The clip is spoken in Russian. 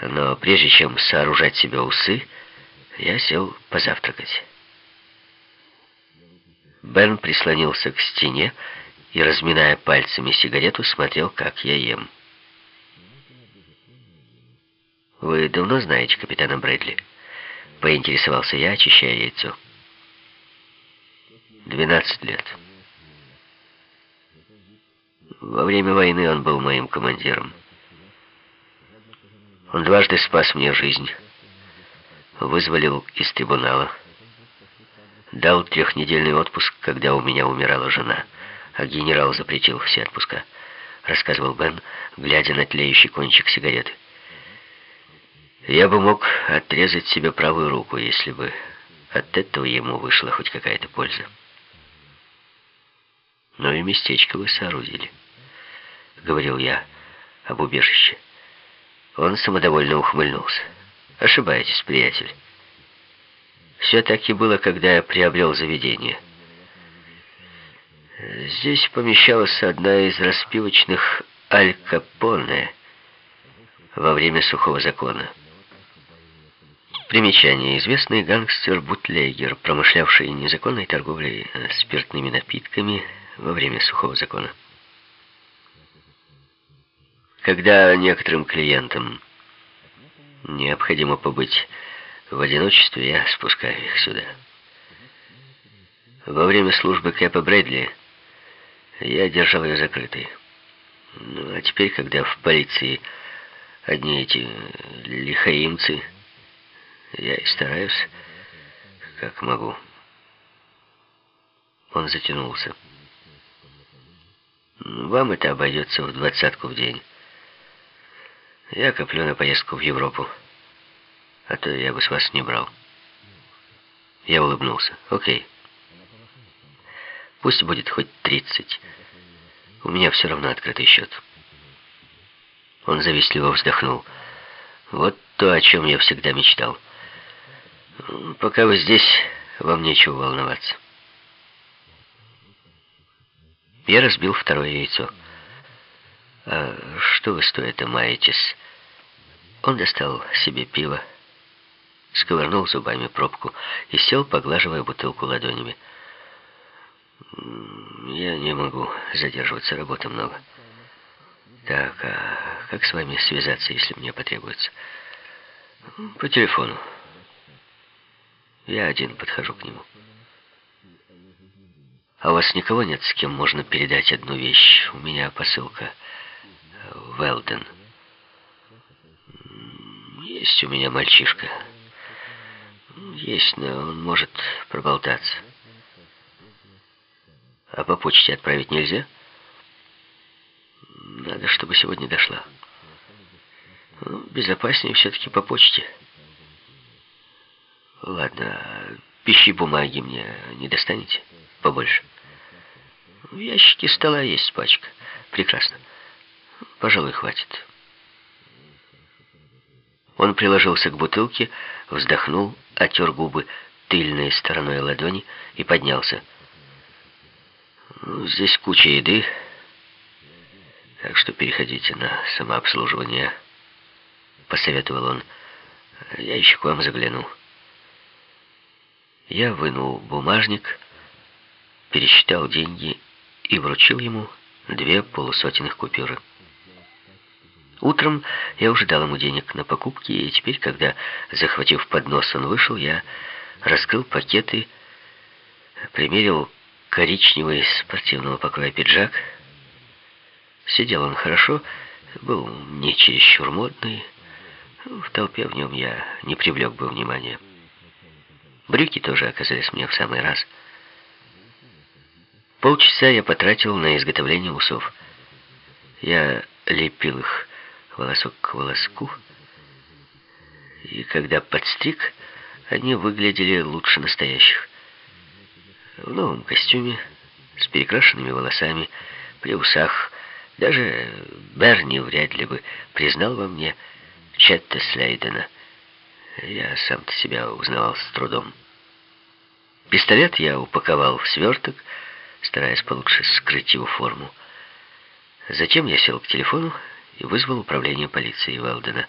Но прежде чем сооружать себе усы, я сел позавтракать. Бен прислонился к стене и, разминая пальцами сигарету, смотрел, как я ем. «Вы давно знаете капитана Брэдли?» — поинтересовался я, очищая яйцо. «Двенадцать лет». Во время войны он был моим командиром. Он дважды спас мне жизнь, вызволил из трибунала, дал трехнедельный отпуск, когда у меня умирала жена, а генерал запретил все отпуска, рассказывал Бен, глядя на тлеющий кончик сигареты. Я бы мог отрезать себе правую руку, если бы от этого ему вышла хоть какая-то польза. Но и местечко вы соорудили. — говорил я об убежище. Он самодовольно ухмыльнулся. «Ошибаетесь, приятель. Все так и было, когда я приобрел заведение. Здесь помещалась одна из распивочных Аль Капоне во время сухого закона. Примечание. Известный гангстер-бутлегер, промышлявший незаконной торговлей спиртными напитками во время сухого закона. Когда некоторым клиентам необходимо побыть в одиночестве, я спускаю их сюда. Во время службы Кэпа Брэдли я держал ее закрытой. Ну, а теперь, когда в полиции одни эти лихаимцы, я и стараюсь, как могу. Он затянулся. Вам это обойдется в двадцатку в день. Я коплю на поездку в Европу. А то я бы с вас не брал. Я улыбнулся. Окей. Пусть будет хоть 30. У меня все равно открытый счет. Он завистливо вздохнул. Вот то, о чем я всегда мечтал. Пока вы здесь, вам нечего волноваться. Я разбил второе яйцо. «А что вы стоит маетесь?» Он достал себе пиво, сковырнул зубами пробку и сел, поглаживая бутылку ладонями. «Я не могу задерживаться, работы много. Так, а как с вами связаться, если мне потребуется?» «По телефону. Я один подхожу к нему». «А у вас никого нет, с кем можно передать одну вещь? У меня посылка». Велден. Есть у меня мальчишка. Есть, но он может проболтаться. А по почте отправить нельзя? Надо, чтобы сегодня дошла. Ну, безопаснее все-таки по почте. Ладно, пищи бумаги мне не достанете? Побольше. В ящике стола есть пачка. Прекрасно. Пожалуй, хватит. Он приложился к бутылке, вздохнул, отер губы тыльной стороной ладони и поднялся. «Здесь куча еды, так что переходите на самообслуживание», — посоветовал он. «Я еще к вам загляну». Я вынул бумажник, пересчитал деньги и вручил ему две полусотенных купюры. Утром я уже дал ему денег на покупки, и теперь, когда, захватив поднос, он вышел, я раскрыл пакеты, примерил коричневый спортивного покроя пиджак. Сидел он хорошо, был не чересчур модный. В толпе в нем я не привлек бы внимания. Брюки тоже оказались мне в самый раз. Полчаса я потратил на изготовление усов. Я лепил их волосок к волоску. И когда подстриг, они выглядели лучше настоящих. В новом костюме, с перекрашенными волосами, при усах. Даже Берни вряд ли бы признал во мне Четта Слейдена. Я сам-то себя узнавал с трудом. Пистолет я упаковал в сверток, стараясь получше скрыть его форму. Затем я сел к телефону и вызвал управление полиции Велдена.